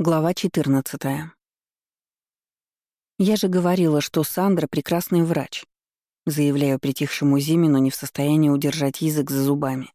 Глава 14. «Я же говорила, что Сандра — прекрасный врач», заявляю притихшему Зимину, не в состоянии удержать язык за зубами.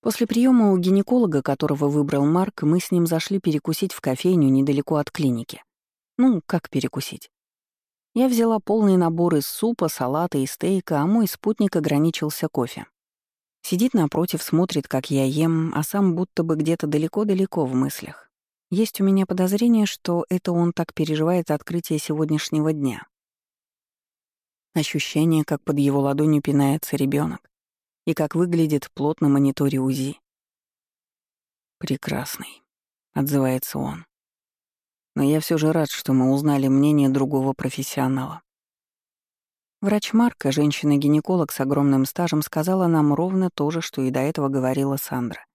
После приема у гинеколога, которого выбрал Марк, мы с ним зашли перекусить в кофейню недалеко от клиники. Ну, как перекусить? Я взяла полный набор из супа, салата и стейка, а мой спутник ограничился кофе. Сидит напротив, смотрит, как я ем, а сам будто бы где-то далеко-далеко в мыслях. Есть у меня подозрение, что это он так переживает открытие сегодняшнего дня. Ощущение, как под его ладонью пинается ребенок и как выглядит плот на мониторе УЗИ. «Прекрасный», — отзывается он. «Но я все же рад, что мы узнали мнение другого профессионала». Врач Марка, женщина-гинеколог с огромным стажем, сказала нам ровно то же, что и до этого говорила Сандра.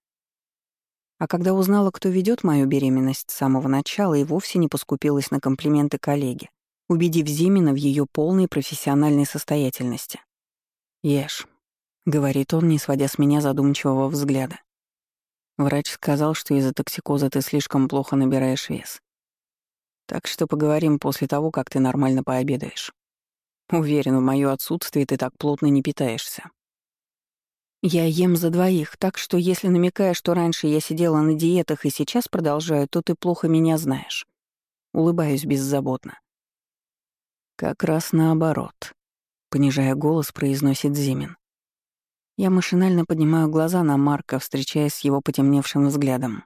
А когда узнала, кто ведет мою беременность с самого начала, и вовсе не поскупилась на комплименты коллеге, убедив Зимина в ее полной профессиональной состоятельности. «Ешь», — говорит он, не сводя с меня задумчивого взгляда. Врач сказал, что из-за токсикоза ты слишком плохо набираешь вес. Так что поговорим после того, как ты нормально пообедаешь. Уверен, в моё отсутствие ты так плотно не питаешься. Я ем за двоих, так что если намекаешь, что раньше я сидела на диетах и сейчас продолжаю, то ты плохо меня знаешь. Улыбаюсь беззаботно. Как раз наоборот. Понижая голос, произносит Зимин. Я машинально поднимаю глаза на Марка, встречаясь с его потемневшим взглядом.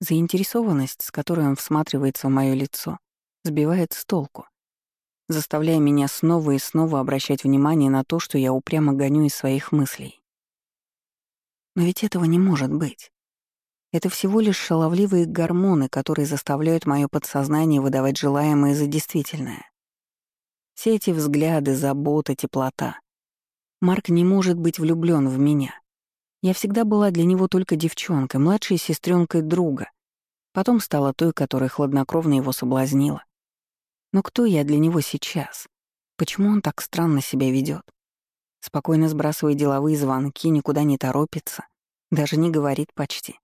Заинтересованность, с которой он всматривается в мое лицо, сбивает с толку, заставляя меня снова и снова обращать внимание на то, что я упрямо гоню из своих мыслей. Но ведь этого не может быть. Это всего лишь шаловливые гормоны, которые заставляют мое подсознание выдавать желаемое за действительное. Все эти взгляды, забота, теплота. Марк не может быть влюблен в меня. Я всегда была для него только девчонкой, младшей сестренкой друга. Потом стала той, которая хладнокровно его соблазнила. Но кто я для него сейчас? Почему он так странно себя ведет? Спокойно сбрасывает деловые звонки, никуда не торопится, даже не говорит почти.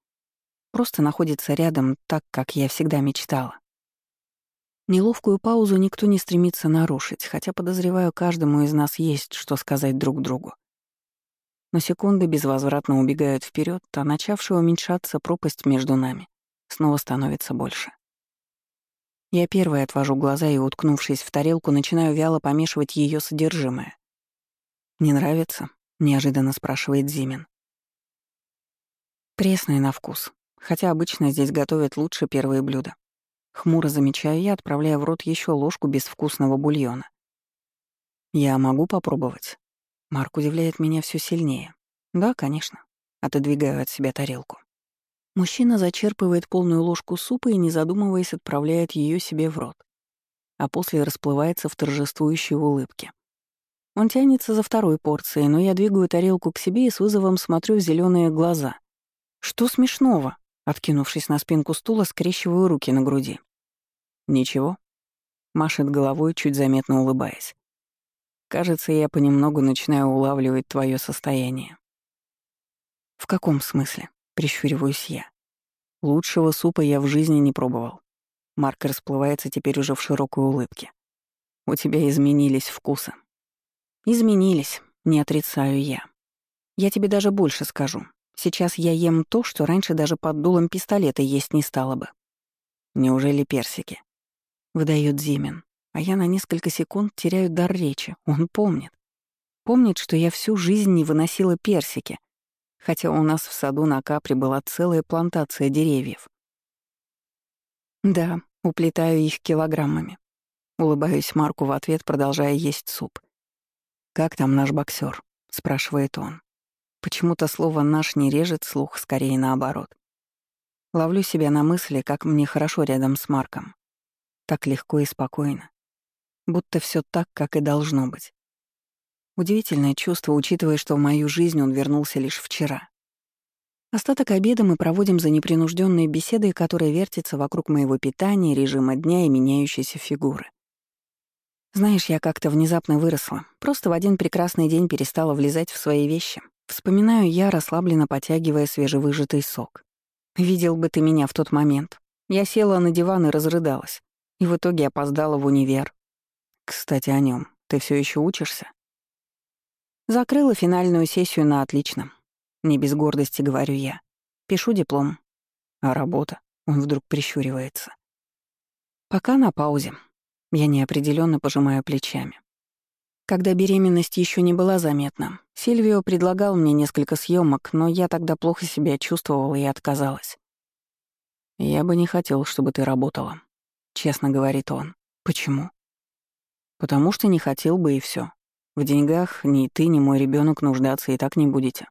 Просто находится рядом так, как я всегда мечтала. Неловкую паузу никто не стремится нарушить, хотя, подозреваю, каждому из нас есть что сказать друг другу. Но секунды безвозвратно убегают вперед, а начавшая уменьшаться пропасть между нами снова становится больше. Я первой отвожу глаза и, уткнувшись в тарелку, начинаю вяло помешивать ее содержимое. «Не нравится?» — неожиданно спрашивает Зимин. Пресные на вкус, хотя обычно здесь готовят лучше первые блюда. Хмуро замечаю я, отправляя в рот еще ложку безвкусного бульона. «Я могу попробовать?» Марк удивляет меня все сильнее. «Да, конечно». Отодвигаю от себя тарелку. Мужчина зачерпывает полную ложку супа и, не задумываясь, отправляет ее себе в рот, а после расплывается в торжествующей улыбке. Он тянется за второй порцией, но я двигаю тарелку к себе и с вызовом смотрю в зеленые глаза. «Что смешного?» Откинувшись на спинку стула, скрещиваю руки на груди. «Ничего?» Машет головой, чуть заметно улыбаясь. «Кажется, я понемногу начинаю улавливать твое состояние». «В каком смысле?» — прищуриваюсь я. «Лучшего супа я в жизни не пробовал». Марк расплывается теперь уже в широкой улыбке. «У тебя изменились вкусы». Изменились, не отрицаю я. Я тебе даже больше скажу. Сейчас я ем то, что раньше даже под дулом пистолета есть не стало бы. Неужели персики? Выдает Зимин. А я на несколько секунд теряю дар речи. Он помнит. Помнит, что я всю жизнь не выносила персики, хотя у нас в саду на Капре была целая плантация деревьев. Да, уплетаю их килограммами. Улыбаюсь Марку в ответ, продолжая есть суп. «Как там наш боксер? спрашивает он. Почему-то слово «наш» не режет слух, скорее наоборот. Ловлю себя на мысли, как мне хорошо рядом с Марком. Так легко и спокойно. Будто все так, как и должно быть. Удивительное чувство, учитывая, что в мою жизнь он вернулся лишь вчера. Остаток обеда мы проводим за непринужденной беседой, которая вертится вокруг моего питания, режима дня и меняющейся фигуры. Знаешь, я как-то внезапно выросла. Просто в один прекрасный день перестала влезать в свои вещи. Вспоминаю я, расслабленно потягивая свежевыжатый сок. Видел бы ты меня в тот момент. Я села на диван и разрыдалась. И в итоге опоздала в универ. Кстати, о нем. Ты все еще учишься? Закрыла финальную сессию на отлично. Не без гордости говорю я. Пишу диплом. А работа? Он вдруг прищуривается. Пока на паузе. Я неопределенно пожимаю плечами. Когда беременность еще не была заметна, Сильвио предлагал мне несколько съемок, но я тогда плохо себя чувствовала и отказалась. «Я бы не хотел, чтобы ты работала», — честно говорит он. «Почему?» «Потому что не хотел бы и все. В деньгах ни ты, ни мой ребенок нуждаться и так не будете».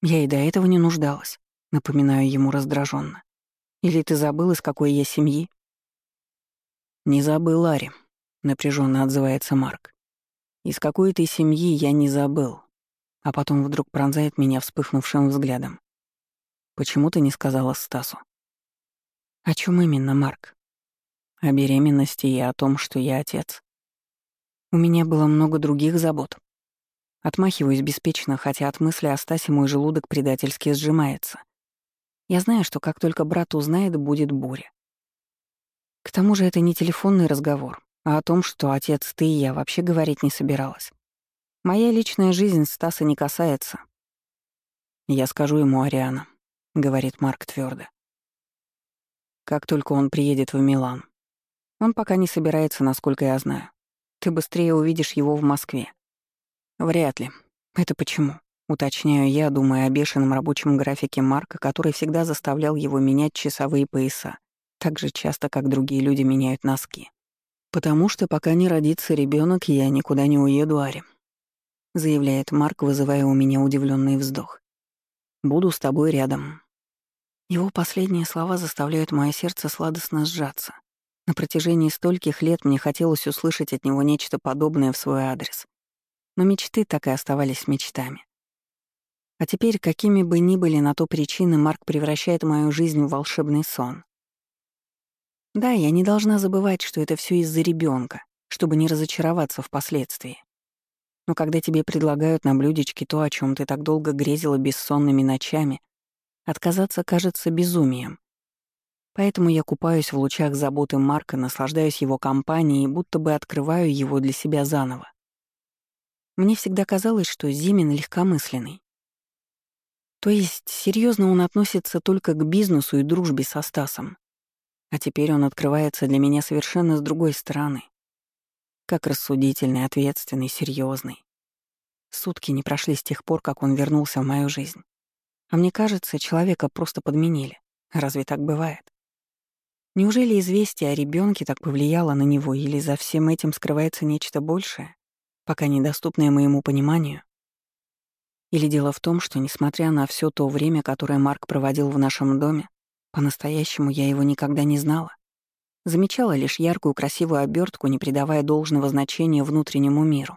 Я и до этого не нуждалась, напоминаю ему раздраженно. Или ты забыл, из какой я семьи? Не забыл, Ларри, напряженно отзывается Марк. Из какой ты семьи я не забыл. А потом вдруг пронзает меня вспыхнувшим взглядом. Почему ты не сказала Стасу? О чем именно, Марк? О беременности и о том, что я отец. У меня было много других забот. Отмахиваюсь беспечно, хотя от мысли о Стасе мой желудок предательски сжимается. Я знаю, что как только брат узнает, будет буря. К тому же это не телефонный разговор, а о том, что отец ты и я вообще говорить не собиралась. Моя личная жизнь Стаса не касается. Я скажу ему, Ариана, — говорит Марк твердо. Как только он приедет в Милан. Он пока не собирается, насколько я знаю. Ты быстрее увидишь его в Москве. Вряд ли. Это почему? Уточняю я, думая о бешеном рабочем графике Марка, который всегда заставлял его менять часовые пояса, так же часто, как другие люди меняют носки. «Потому что пока не родится ребенок, я никуда не уеду, Ари», — заявляет Марк, вызывая у меня удивленный вздох. «Буду с тобой рядом, его последние слова заставляют мое сердце сладостно сжаться. На протяжении стольких лет мне хотелось услышать от него нечто подобное в свой адрес. Но мечты так и оставались мечтами. А теперь, какими бы ни были на то причины, Марк превращает мою жизнь в волшебный сон. Да, я не должна забывать, что это все из-за ребенка, чтобы не разочароваться впоследствии. Но когда тебе предлагают на блюдечке то, о чем ты так долго грезила бессонными ночами, Отказаться кажется безумием. Поэтому я купаюсь в лучах заботы Марка, наслаждаюсь его компанией и будто бы открываю его для себя заново. Мне всегда казалось, что Зимин легкомысленный. То есть, серьезно он относится только к бизнесу и дружбе со Стасом. А теперь он открывается для меня совершенно с другой стороны. Как рассудительный, ответственный, серьезный. Сутки не прошли с тех пор, как он вернулся в мою жизнь. А мне кажется, человека просто подменили. Разве так бывает? Неужели известие о ребенке так повлияло на него, или за всем этим скрывается нечто большее, пока недоступное моему пониманию? Или дело в том, что, несмотря на все то время, которое Марк проводил в нашем доме, по-настоящему я его никогда не знала. Замечала лишь яркую красивую обертку, не придавая должного значения внутреннему миру.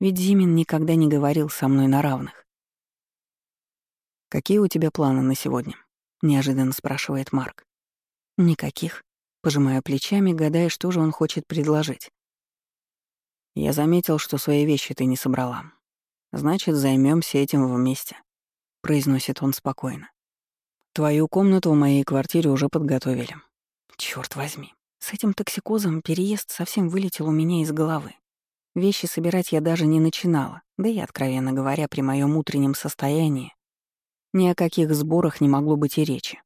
Ведь Зимин никогда не говорил со мной на равных. «Какие у тебя планы на сегодня?» — неожиданно спрашивает Марк. «Никаких». Пожимая плечами, гадая, что же он хочет предложить. «Я заметил, что свои вещи ты не собрала. Значит, займемся этим вместе», — произносит он спокойно. «Твою комнату в моей квартире уже подготовили. Черт возьми, с этим токсикозом переезд совсем вылетел у меня из головы. Вещи собирать я даже не начинала, да и, откровенно говоря, при моем утреннем состоянии ни о каких сборах не могло быть и речи.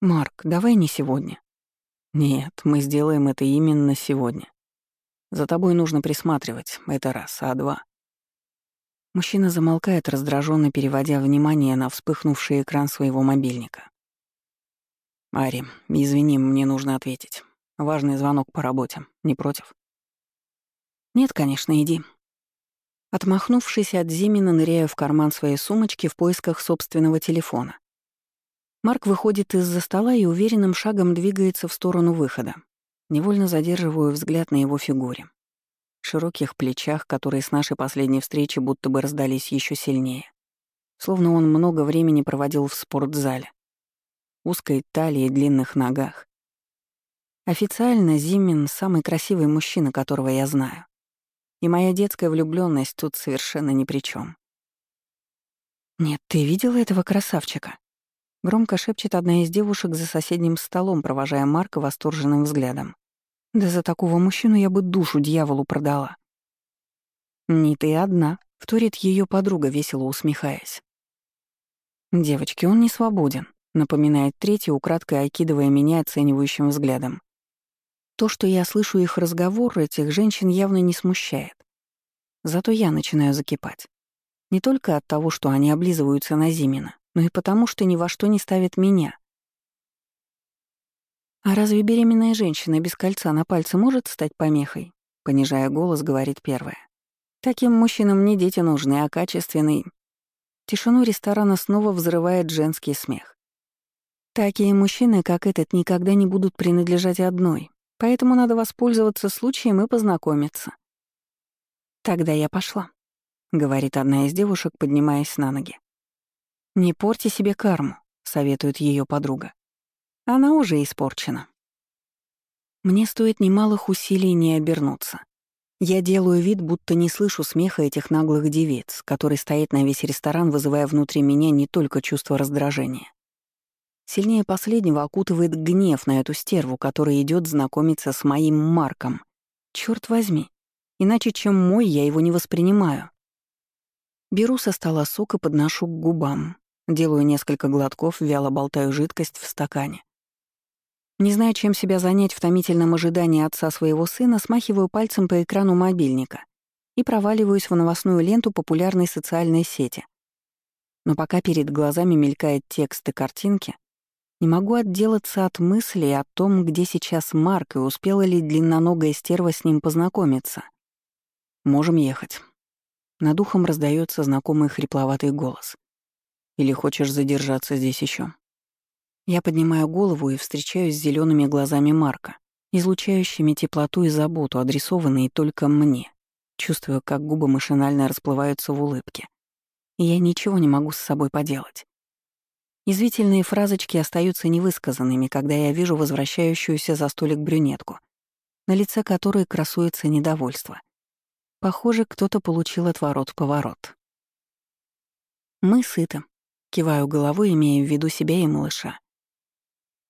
«Марк, давай не сегодня». «Нет, мы сделаем это именно сегодня. За тобой нужно присматривать, это раз, а два». Мужчина замолкает, раздраженно переводя внимание на вспыхнувший экран своего мобильника. «Ари, извини, мне нужно ответить. Важный звонок по работе. Не против?» «Нет, конечно, иди», Отмахнувшись от Зимина, ныряю в карман своей сумочки в поисках собственного телефона. Марк выходит из-за стола и уверенным шагом двигается в сторону выхода. Невольно задерживаю взгляд на его фигуре. Широких плечах, которые с нашей последней встречи будто бы раздались еще сильнее. Словно он много времени проводил в спортзале. Узкой талии и длинных ногах. Официально Зимин — самый красивый мужчина, которого я знаю. И моя детская влюбленность тут совершенно ни при чем. «Нет, ты видела этого красавчика?» Громко шепчет одна из девушек за соседним столом, провожая Марка восторженным взглядом. Да за такого мужчину я бы душу дьяволу продала. «Не ты одна», — вторит ее подруга, весело усмехаясь. «Девочки, он не свободен», — напоминает третья, украдкой окидывая меня оценивающим взглядом. То, что я слышу их разговор, этих женщин явно не смущает. Зато я начинаю закипать. Не только от того, что они облизываются на Зимина, но и потому, что ни во что не ставят меня. «А разве беременная женщина без кольца на пальце может стать помехой?» Понижая голос, говорит первая. «Таким мужчинам не дети нужны, а качественный...» Тишину ресторана снова взрывает женский смех. Такие мужчины, как этот, никогда не будут принадлежать одной, поэтому надо воспользоваться случаем и познакомиться. «Тогда я пошла», — говорит одна из девушек, поднимаясь на ноги. «Не порти себе карму», — советует ее подруга. Она уже испорчена. Мне стоит немалых усилий не обернуться. Я делаю вид, будто не слышу смеха этих наглых девиц, который стоит на весь ресторан, вызывая внутри меня не только чувство раздражения. Сильнее последнего окутывает гнев на эту стерву, которая идет знакомиться с моим Марком. Черт возьми, иначе чем мой я его не воспринимаю. Беру со стола сок и подношу к губам. Делаю несколько глотков, вяло болтаю жидкость в стакане. Не зная, чем себя занять в томительном ожидании отца своего сына, смахиваю пальцем по экрану мобильника и проваливаюсь в новостную ленту популярной социальной сети. Но пока перед глазами мелькает текст и картинки, не могу отделаться от мысли о том, где сейчас Марк и успела ли длинноногая стерва с ним познакомиться. «Можем ехать». Над ухом раздается знакомый хрипловатый голос. «Или хочешь задержаться здесь еще? Я поднимаю голову и встречаюсь с зелеными глазами Марка, излучающими теплоту и заботу, адресованные только мне. Чувствую, как губы машинально расплываются в улыбке. И я ничего не могу с собой поделать. Извительные фразочки остаются невысказанными, когда я вижу возвращающуюся за столик брюнетку, на лице которой красуется недовольство. Похоже, кто-то получил отворот-поворот. Мы сыты. Киваю головой, имея в виду себя и малыша.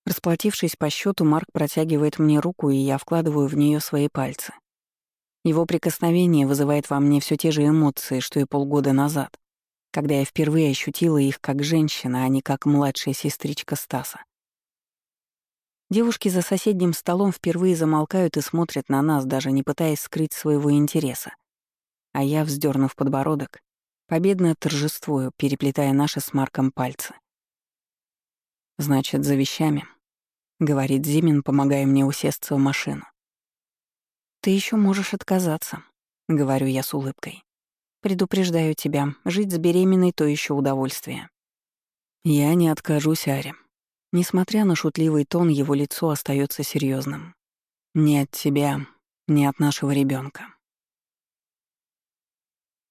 Расплатившись по счету, Марк протягивает мне руку, и я вкладываю в нее свои пальцы. Его прикосновение вызывает во мне все те же эмоции, что и полгода назад, когда я впервые ощутила их как женщина, а не как младшая сестричка Стаса. Девушки за соседним столом впервые замолкают и смотрят на нас, даже не пытаясь скрыть своего интереса. А я, вздернув подбородок, победно торжествую, переплетая наши с Марком пальцы. Значит, за вещами, — говорит Зимин, помогая мне усесться в машину. «Ты еще можешь отказаться», — говорю я с улыбкой. «Предупреждаю тебя, жить с беременной — то еще удовольствие». «Я не откажусь, Аре». Несмотря на шутливый тон, его лицо остается серьезным. «Ни от тебя, ни от нашего ребенка.